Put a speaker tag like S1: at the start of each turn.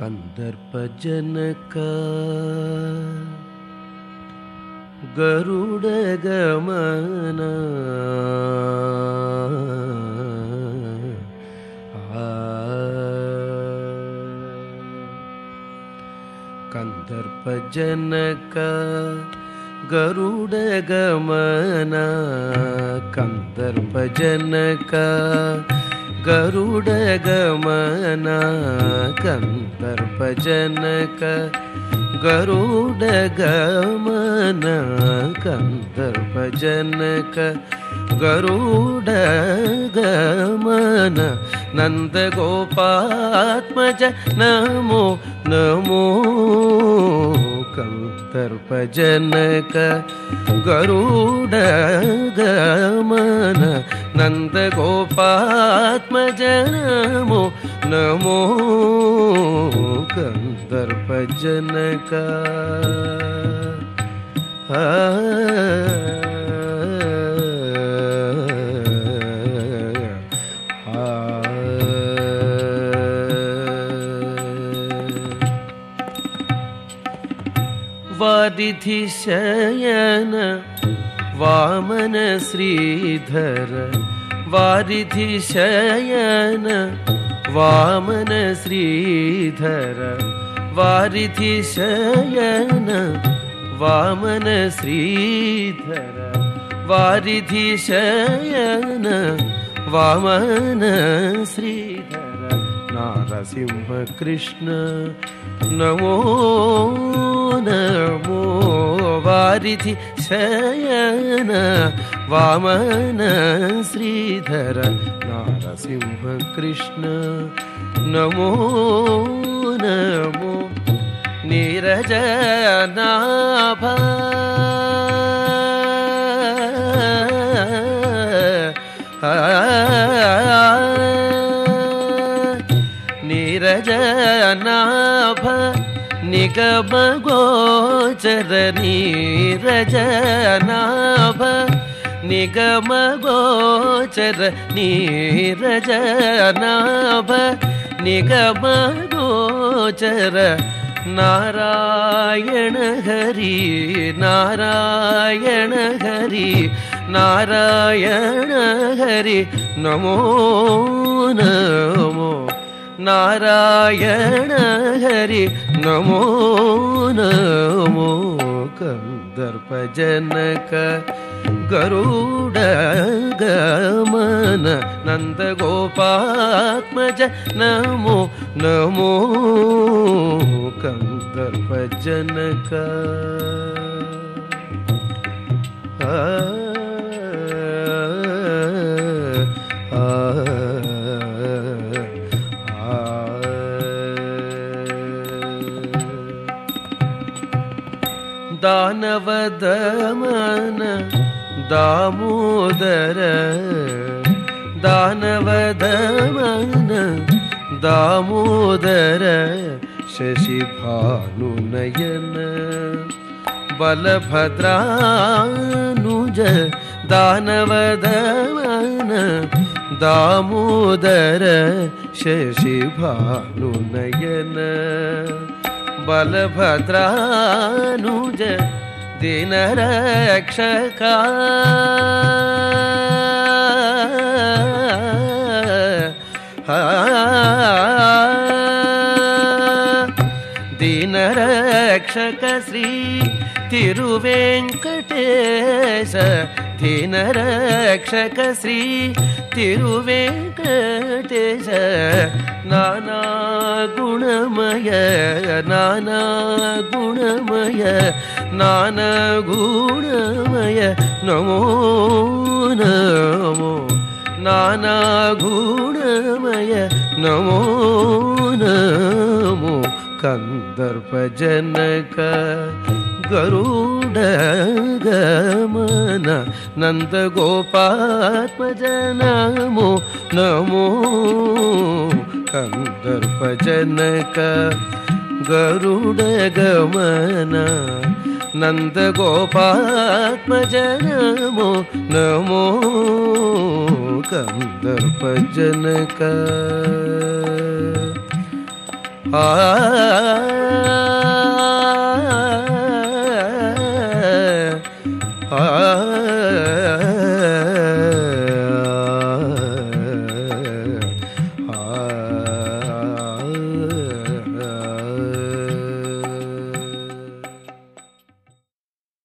S1: कन्दर्पजनक गरुडगमन कन्दर्पजनक गरुडगमन कन्दर्पजनक गरुडगमन कन्दर्पजनक गरुडगमन कन्दर्पजनक गरुडगमन नन्दगोपात्मज नमो नमो कन्दर्पजनक गरुडगमन नन्दगोपात्मज नमो नमो कन्दर्पजनक वारिधिशयन वामन श्रीधर वारिधिशयन वामन श्रीधर वारिधिशयन वामन श्रीधर वारिधिशयन वामन श्रीधर नारसिंह नमो नमो वारिधि शयन वामन श्रीधर नारसिंह कृष्ण नमो नमो नीरजनाभ नीरजनाभ निगमगोचर नीरजनाभ निगमगोचर नीरजनाभ निगमगोचर नारायण हरि नारायण हरि नारायण हरि नमो नमो नारायण हरि नमो नमो कन्दर्पजनक गरुडगमन नन्दगोपात्मज नमो नमो कन्दर्पजनक दानवदमन दामोदर दानवदमन दामोदर शशिभानुनयन बलभद्रानुज दानवदमन दामोदर शशिभानुनयन बलभद्रानुज दिनरक्षका। दिनरक्षक श्री तिरुवेङ्कटेश दिनरक्षक श्री तिरुवेङ्कटेश नाना गुणमय नाना गुणमय नाना गुणमय नमो नमो नाना गुणमय नमो नमो कन्दर्पजनक गरुडगमन नन्दगोपात्मज नमो कन्दर्पजनक गरुडगमन नन्दगोपात्मज नमो कन्दर्पजनक ಆ